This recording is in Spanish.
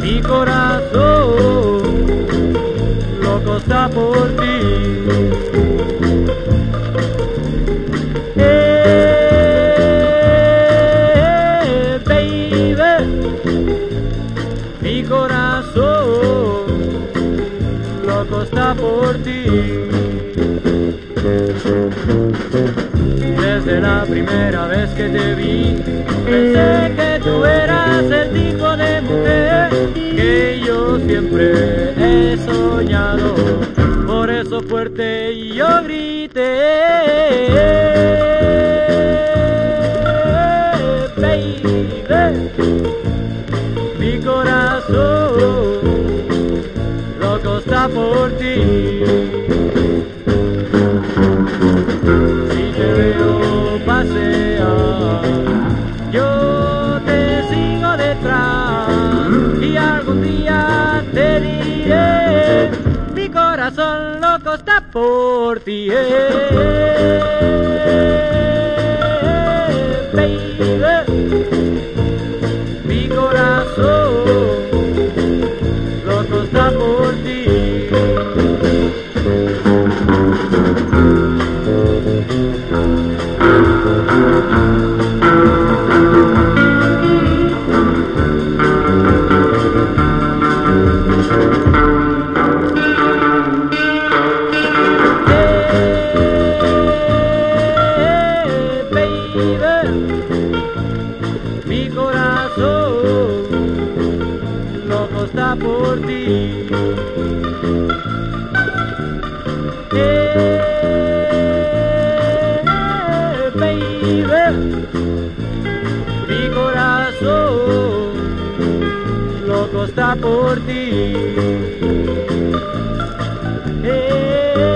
Mi corazón loco está por ti. corazón, loco está por ti. Desde la primera vez que te vi, pensé que tú eras el tipo de mujer que yo siempre he soñado. Por eso fuerte yo grité. corazón loco está por ti. Eh. Mi corazón loco está por ti. Eh,